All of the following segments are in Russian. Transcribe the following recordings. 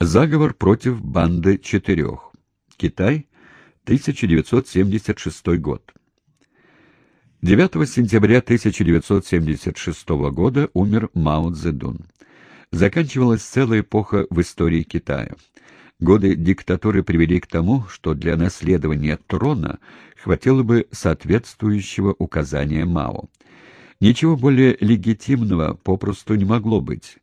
Заговор против банды четырех. Китай, 1976 год. 9 сентября 1976 года умер Мао Цзэдун. Заканчивалась целая эпоха в истории Китая. Годы диктатуры привели к тому, что для наследования трона хватило бы соответствующего указания Мао. Ничего более легитимного попросту не могло быть,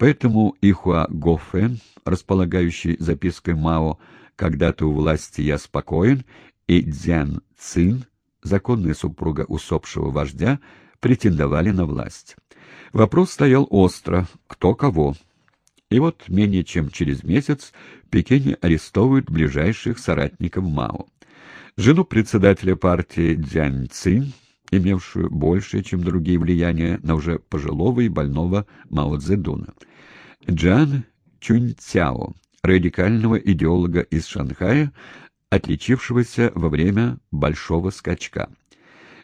поэтому Ихуа Гофен, располагающий запиской Мао «Когда-то у власти я спокоен», и Дзян Цин, законная супруга усопшего вождя, претендовали на власть. Вопрос стоял остро — кто кого. И вот менее чем через месяц в Пекине арестовывают ближайших соратников Мао. Жену председателя партии Дзянь Цин, имевшую большее, чем другие влияния на уже пожилого и больного Мао Цзэдуна. Джан Чуньцяо, радикального идеолога из Шанхая, отличившегося во время Большого скачка.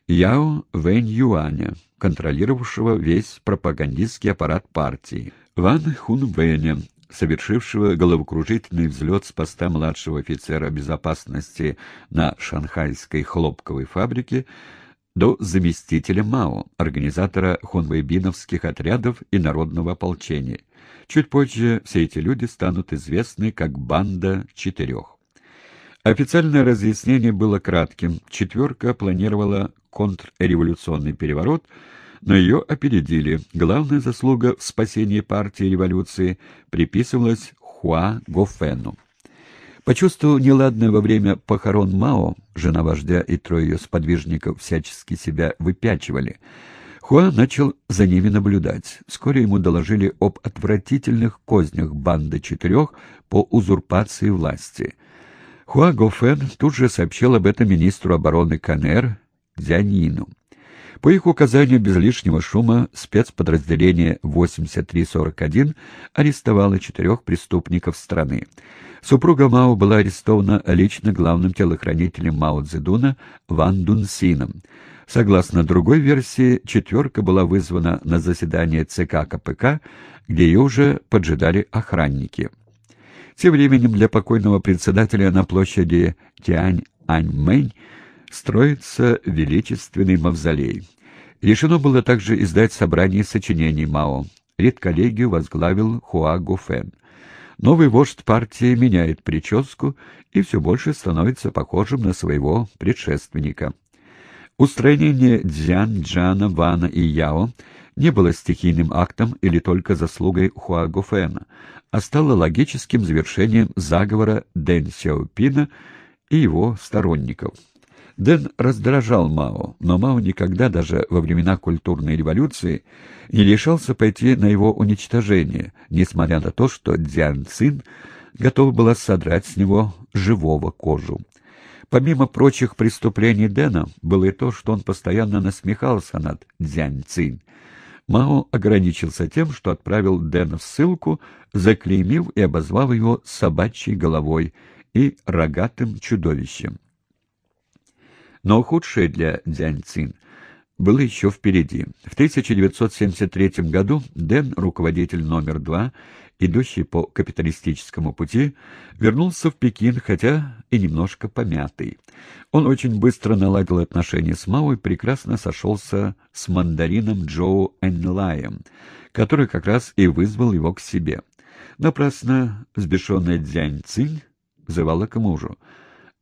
Яо Вэнь Юаня, контролировавшего весь пропагандистский аппарат партии. Ван Хун Вэня, совершившего головокружительный взлет с поста младшего офицера безопасности на шанхайской хлопковой фабрике до заместителя Мао, организатора хунвейбиновских отрядов и народного ополчения. Чуть позже все эти люди станут известны как «Банда четырех». Официальное разъяснение было кратким. Четверка планировала контрреволюционный переворот, но ее опередили. Главная заслуга в спасении партии революции приписывалась Хуа Гофену. Почувствовав неладное во время похорон Мао, жена вождя и трое ее сподвижников всячески себя выпячивали. Хуа начал за ними наблюдать. Вскоре ему доложили об отвратительных кознях банды четырех по узурпации власти. Хуа Гофен тут же сообщил об этом министру обороны КНР Дзянину. По их указанию без лишнего шума спецподразделение 8341 арестовало четырех преступников страны. Супруга Мао была арестована лично главным телохранителем Мао Цзэдуна Ван Дунсином. Согласно другой версии, четверка была вызвана на заседание ЦК КПК, где ее уже поджидали охранники. Тем временем для покойного председателя на площади Тянь-Аньмэнь строится величественный мавзолей. Решено было также издать собрание сочинений Мао. Редколлегию возглавил Хуа Гуфен. Новый вождь партии меняет прическу и все больше становится похожим на своего предшественника. Устранение Дзян, Джана, Вана и Яо не было стихийным актом или только заслугой Хуа Гуфена, а стало логическим завершением заговора Дэн Сяопина и его сторонников. Дэн раздражал Мао, но Мао никогда, даже во времена культурной революции, не решался пойти на его уничтожение, несмотря на то, что Дзян Цин готов была содрать с него живого кожу. Помимо прочих преступлений Дэна, было и то, что он постоянно насмехался над Дзянь Цин. Мао ограничился тем, что отправил Дэна в ссылку, заклеймив и обозвав его собачьей головой и рогатым чудовищем. Но худшее для Дзянь было еще впереди. В 1973 году Дэн, руководитель номер два, идущий по капиталистическому пути, вернулся в Пекин, хотя и немножко помятый. Он очень быстро наладил отношения с Мао и прекрасно сошелся с мандарином Джоу Энлаем, который как раз и вызвал его к себе. Напрасно взбешенная Дзянь Цинь взывала к мужу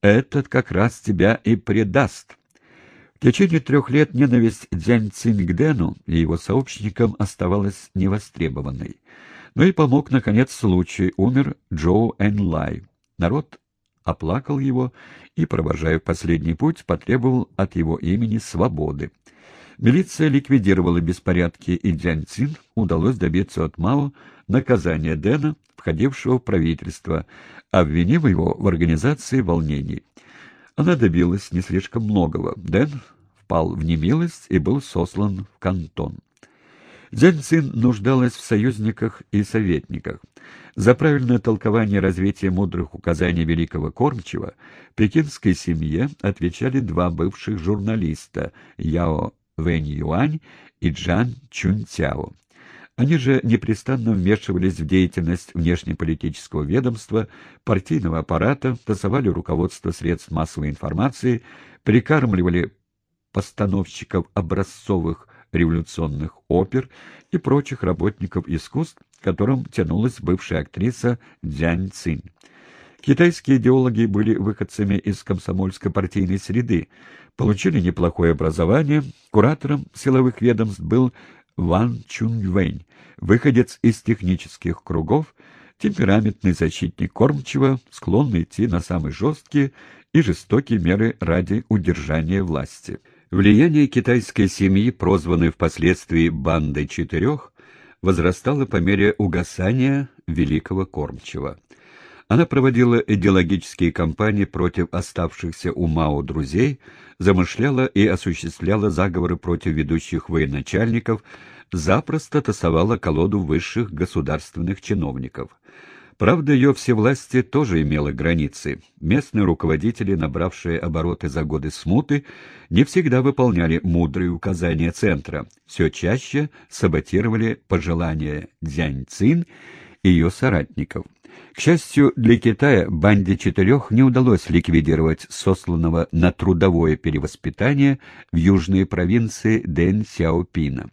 этот как раз тебя и предаст. В течение трех лет ненависть Дзянь Цингдену и его сообщникам оставалась невостребованной. Но и помог, наконец, случай. Умер Джоу Энлай. Народ оплакал его и, провожая последний путь, потребовал от его имени свободы. Милиция ликвидировала беспорядки, и Дзянь Цин удалось добиться от Мао наказания Дэна, входившего в правительство, обвинив его в организации волнений. Она добилась не слишком многого. Дэн впал в немилость и был сослан в кантон. Дзянь Цин нуждалась в союзниках и советниках. За правильное толкование развития мудрых указаний великого кормчего пекинской семье отвечали два бывших журналиста Яо Вэнь Юань и Джан Чунь Цяо. Они же непрестанно вмешивались в деятельность внешнеполитического ведомства, партийного аппарата, тасовали руководство средств массовой информации, прикармливали постановщиков образцовых революционных опер и прочих работников искусств, к которым тянулась бывшая актриса Дзянь Цинь. Китайские идеологи были выходцами из комсомольской партийной среды, получили неплохое образование, куратором силовых ведомств был Ван Чунвэнь, выходец из технических кругов, темпераментный защитник кормчего, склонный идти на самые жесткие и жестокие меры ради удержания власти. Влияние китайской семьи, прозванной впоследствии «бандой четырех», возрастало по мере угасания великого кормчего. Она проводила идеологические кампании против оставшихся у Мао друзей, замышляла и осуществляла заговоры против ведущих военачальников, запросто тасовала колоду высших государственных чиновников. Правда, ее всевластие тоже имело границы. Местные руководители, набравшие обороты за годы смуты, не всегда выполняли мудрые указания Центра, все чаще саботировали пожелания Дзянь Цин и ее соратников. К счастью для Китая, банде четырех не удалось ликвидировать сосланного на трудовое перевоспитание в южные провинции Дэн Сяопина.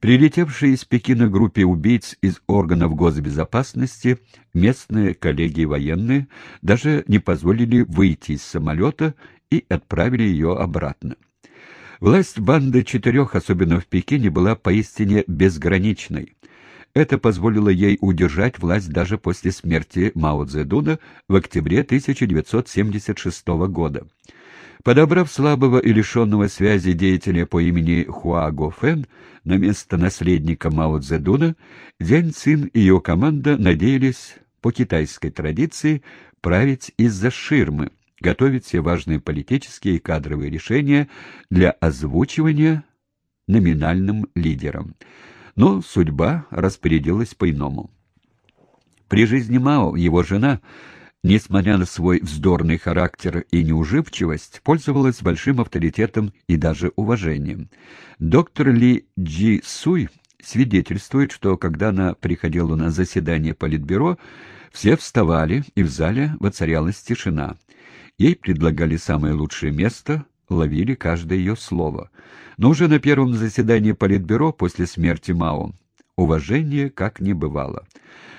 Прилетевшие из Пекина группе убийц из органов госбезопасности, местные коллеги военные даже не позволили выйти из самолета и отправили ее обратно. Власть банды четырех, особенно в Пекине, была поистине безграничной. Это позволило ей удержать власть даже после смерти Мао Цзэдуна в октябре 1976 года. Подобрав слабого и лишенного связи деятеля по имени Хуа Гофен на место наследника Мао Цзэдуна, Дянь Цин и ее команда надеялись по китайской традиции править из-за ширмы, готовить все важные политические и кадровые решения для озвучивания номинальным лидерам. Но судьба распорядилась по-иному. При жизни Мао его жена, несмотря на свой вздорный характер и неуживчивость, пользовалась большим авторитетом и даже уважением. Доктор Ли Джи Суй свидетельствует, что когда она приходила на заседание Политбюро, все вставали, и в зале воцарялась тишина. Ей предлагали самое лучшее место, ловили каждое ее слово. Но уже на первом заседании Политбюро после смерти Мао уважение как не бывало.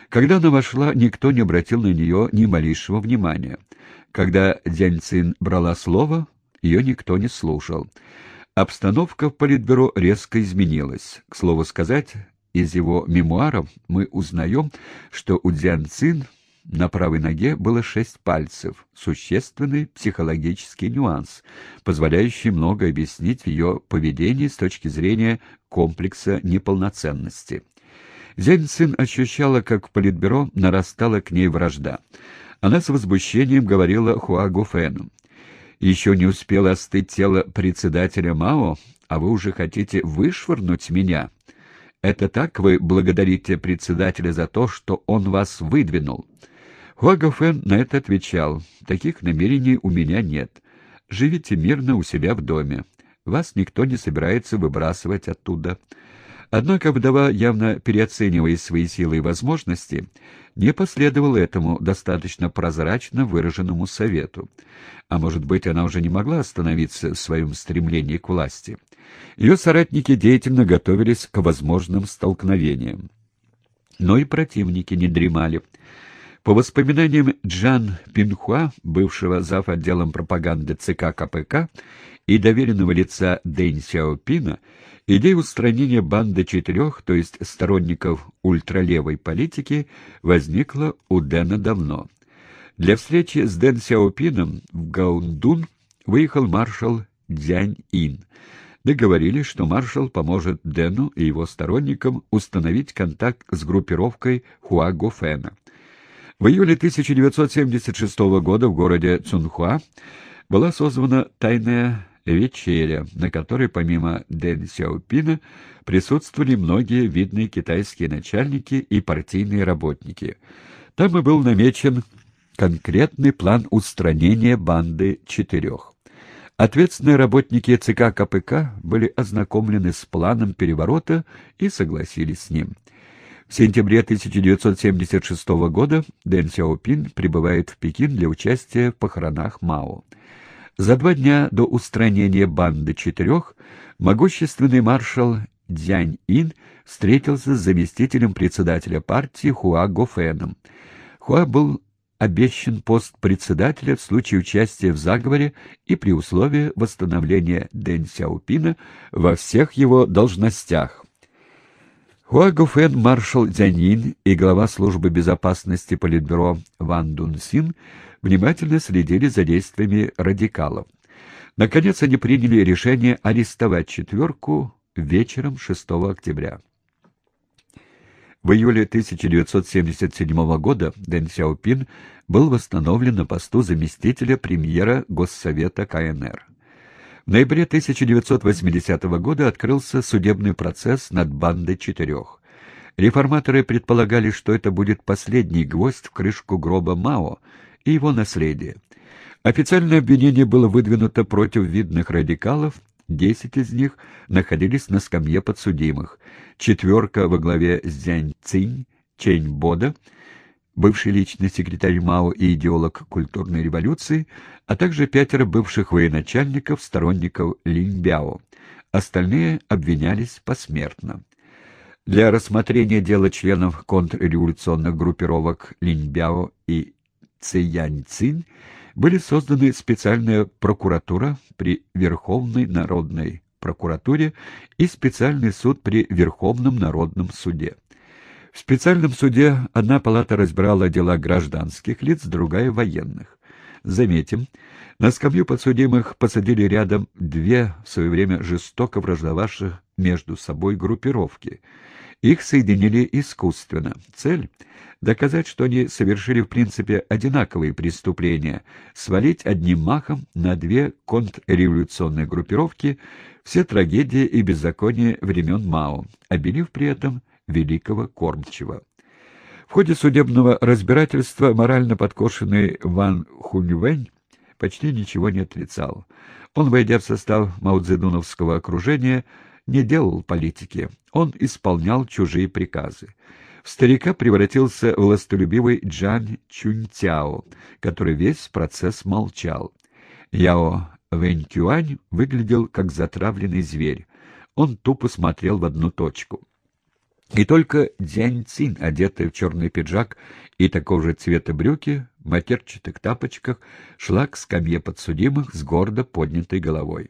Когда она вошла, никто не обратил на нее ни малейшего внимания. Когда Дянь Цин брала слово, ее никто не слушал. Обстановка в Политбюро резко изменилась. К слову сказать, из его мемуаров мы узнаем, что у Дзян Цин на правой ноге было шесть пальцев, существенный психологический нюанс, позволяющий много объяснить в ее поведении с точки зрения комплекса неполноценности. Зельцин ощущала, как в политбюро нарастала к ней вражда. Она с возмущением говорила Хуа Гуфену. «Еще не успело остыть тело председателя Мао, а вы уже хотите вышвырнуть меня. Это так вы благодарите председателя за то, что он вас выдвинул?» Хуагофен на это отвечал, «Таких намерений у меня нет. Живите мирно у себя в доме. Вас никто не собирается выбрасывать оттуда». Однако вдова, явно переоценивая свои силы и возможности, не последовала этому достаточно прозрачно выраженному совету. А может быть, она уже не могла остановиться в своем стремлении к власти. Ее соратники деятельно готовились к возможным столкновениям. Но и противники не дремали. По воспоминаниям Джан Пинхуа, бывшего зав. отделом пропаганды ЦК КПК и доверенного лица Дэнь Сяопина, идея устранения банды четырех, то есть сторонников ультралевой политики, возникла у Дэна давно. Для встречи с Дэн Сяопином в Гаундун выехал маршал Дзянь Ин. Договорились, что маршал поможет Дэну и его сторонникам установить контакт с группировкой Хуа Гофена. В июле 1976 года в городе Цунхуа была созвана тайная вечеря, на которой помимо Дэн Сяопина присутствовали многие видные китайские начальники и партийные работники. Там и был намечен конкретный план устранения банды четырех. Ответственные работники ЦК КПК были ознакомлены с планом переворота и согласились с ним. В сентябре 1976 года Дэн Сяопин прибывает в Пекин для участия в похоронах Мао. За два дня до устранения банды четырех могущественный маршал Дзянь Ин встретился с заместителем председателя партии Хуа Гофеном. Хуа был обещан пост председателя в случае участия в заговоре и при условии восстановления Дэн Сяопина во всех его должностях. Хуа Гуфен, маршал Дзянин и глава службы безопасности Политбюро Ван Дун Син внимательно следили за действиями радикалов. Наконец они приняли решение арестовать четверку вечером 6 октября. В июле 1977 года Дэн Сяопин был восстановлен на посту заместителя премьера Госсовета КНР. В ноябре 1980 года открылся судебный процесс над бандой четырех. Реформаторы предполагали, что это будет последний гвоздь в крышку гроба Мао и его наследия. Официальное обвинение было выдвинуто против видных радикалов, Десять из них находились на скамье подсудимых. Четверка во главе с Дзянь Цинь, Чэнь Бода, бывший личный секретарь Мао и идеолог культурной революции, а также пятеро бывших военачальников, сторонников Линь Бяо. Остальные обвинялись посмертно. Для рассмотрения дела членов контрреволюционных группировок Линь Бяо и Цзянь Цинь были созданы специальная прокуратура при Верховной народной прокуратуре и специальный суд при Верховном народном суде. В специальном суде одна палата разбирала дела гражданских лиц, другая — военных. Заметим, на скамью подсудимых посадили рядом две в свое время жестоко враждовавших между собой группировки — их соединили искусственно. Цель — доказать, что они совершили в принципе одинаковые преступления, свалить одним махом на две контрреволюционные группировки все трагедии и беззакония времен Мао, обелив при этом великого кормчего. В ходе судебного разбирательства морально подкошенный Ван Хуньвэнь почти ничего не отрицал. Он, войдя в состав маудзедуновского окружения, не делал политики, он исполнял чужие приказы. В старика превратился властолюбивый Джан Чуньтяо, который весь процесс молчал. Яо Вэнькюань выглядел как затравленный зверь. Он тупо смотрел в одну точку. И только Дзянь Цин, одетая в черный пиджак и такого же цвета брюки, в матерчатых тапочках, шла к скамье подсудимых с гордо поднятой головой.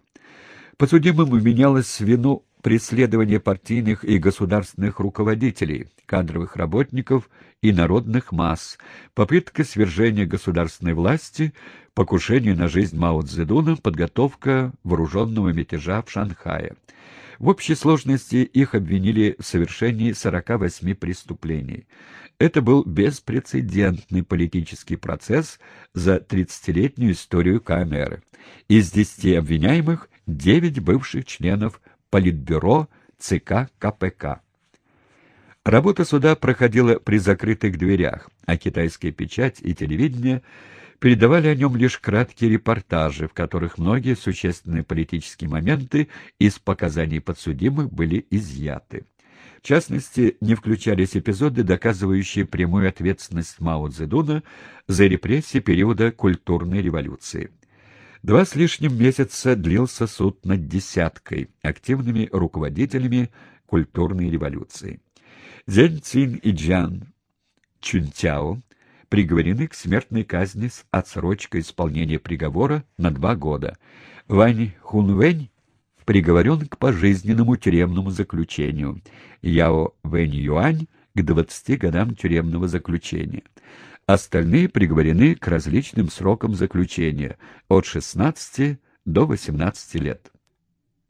Подсудимым вменялось вину преследование партийных и государственных руководителей, кадровых работников и народных масс, попытка свержения государственной власти, покушение на жизнь Мао Цзэдуна, подготовка вооруженного мятежа в Шанхае. В общей сложности их обвинили в совершении 48 преступлений. Это был беспрецедентный политический процесс за 30-летнюю историю КНР. Из 10 обвиняемых 9 бывших членов Политбюро ЦК КПК. Работа суда проходила при закрытых дверях, а китайская печать и телевидение передавали о нем лишь краткие репортажи, в которых многие существенные политические моменты из показаний подсудимых были изъяты. В частности, не включались эпизоды, доказывающие прямую ответственность Мао Цзэдуна за репрессии периода культурной революции. Два с лишним месяца длился суд над десяткой, активными руководителями культурной революции. Дзянь Цин и Джан Чунтяо приговорены к смертной казни с отсрочкой исполнения приговора на два года. Вань Хунвэнь приговорен к пожизненному тюремному заключению. Яо Вэнь Юань к 20 годам тюремного заключения. Остальные приговорены к различным срокам заключения от 16 до 18 лет.